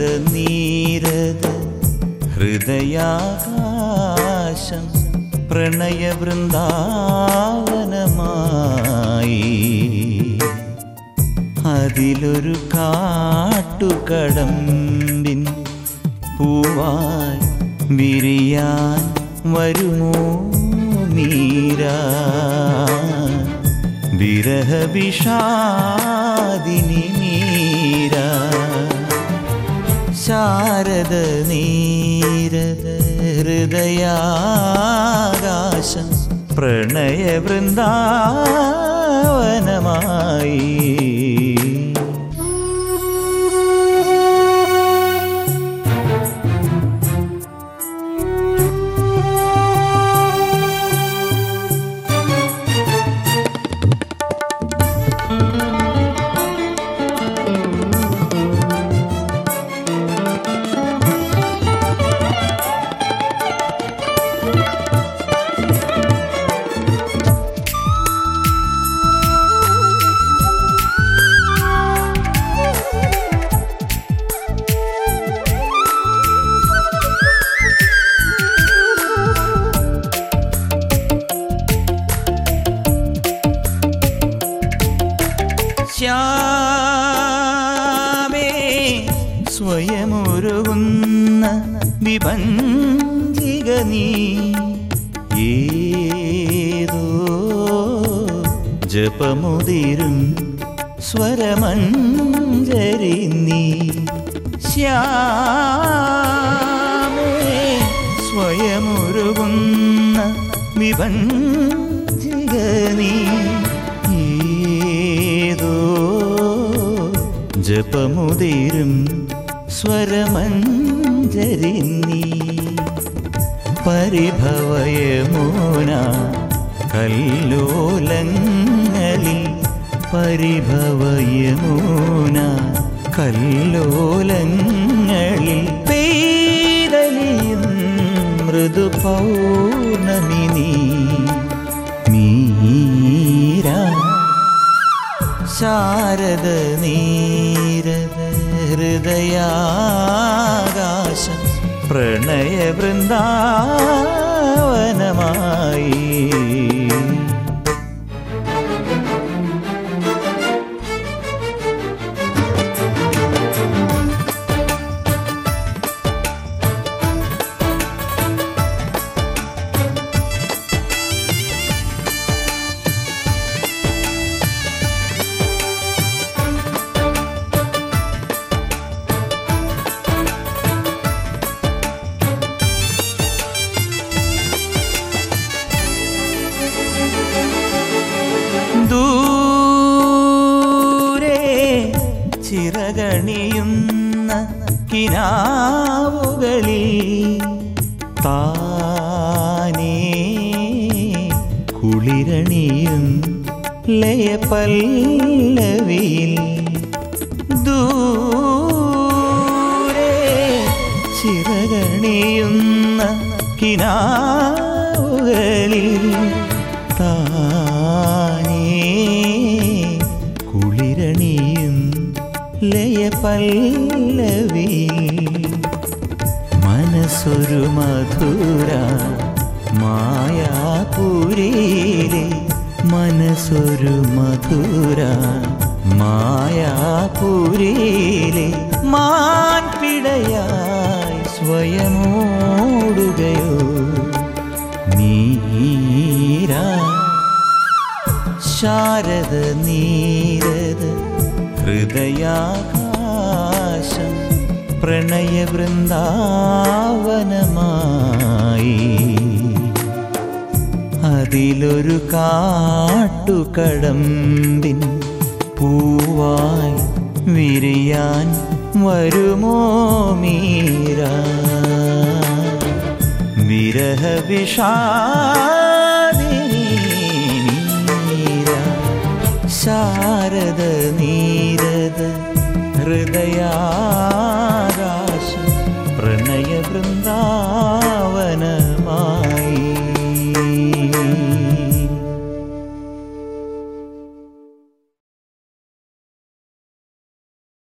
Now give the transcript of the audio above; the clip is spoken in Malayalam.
ശാരദ നീരദ ഹൃദയാകാശം പ്രണയവൃന്ദാവനമായി അതിലൊരു കാട്ടുകടമ്പിൻ പൂവായി വിരിയാൻ വരുമോ മീരാ? വിരഹവിഷാദിനി നീരദ ഹൃദയാകാശം പ്രണയ വൃന്ദാവനമായി ശ്യാമേ സ്വയമൊരുകുന്ന വിഭഞ്ചിക നീ ഏതോ ജപമുതിരും സ്വരമഞ്ജരി നീ. ശ്യാമേ സ്വയമുറുകുന്ന ഏതോ ജപമുതിരും സ്വരമഞ്ജരി നീ. പരിഭവയമോന കല്ലോലങ്ങളിൽ പരിഭവയമോന കല്ലോലങ്ങളിൽ പെയ്തലിയും മൃദു പൗർണമിനി നീ മീരാ ശാരദ നീരദ ഹൃദയാകാശം പ്രണയ വൃന്ദാവനമായി ചിറകണിയുന്ന കിനാവുകളിൽ താനേ കുളിരണിയും ലയപല്ലവിയിൽ ദൂരെ ചിറകണിയുന്ന കിനാവുകളിൽ ലയപല്ലവിയിൽ മനസ്സൊരു മധുര മായാപുരിയിലെ മനസ്സൊരു മധുര മായാപുരിയിലെ മാൻപിടയായി സ്വയമോടുകയോ നീരാ. ശാരദ നീരദ ഹൃദയാകാശം പ്രണയ വൃന്ദാവനമായി അതിലൊരു കാട്ടുകടമ്പിൻ പൂവായി വിരിയാൻ വരുമോ മീരാ? വിരഹ ശാരദ पावन